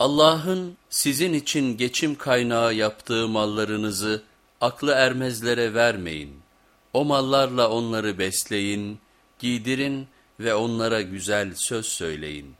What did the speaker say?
Allah'ın sizin için geçim kaynağı yaptığı mallarınızı aklı ermezlere vermeyin. O mallarla onları besleyin, giydirin ve onlara güzel söz söyleyin.